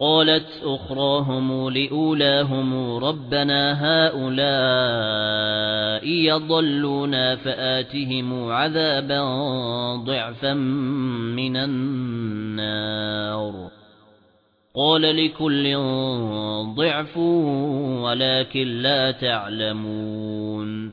قالت أخراهم لأولاهم ربنا هؤلاء يضلونا فآتهم عذابا ضعفا من النار. قال لكل ضعف ولكن لا تعلمون.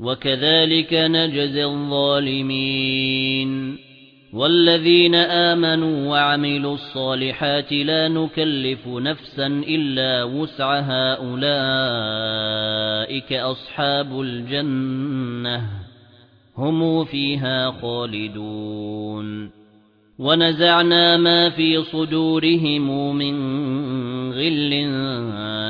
وكذلك نجزي الظالمين والذين آمنوا وعملوا الصالحات لا نكلف نفسا إلا وسعها أولئك أصحاب الجنة هم فيها خالدون ونزعنا ما في صدورهم من غل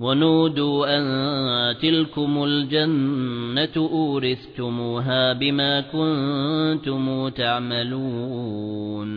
ونودوا أن تلكم الجنة أورثتموها بما كنتم تعملون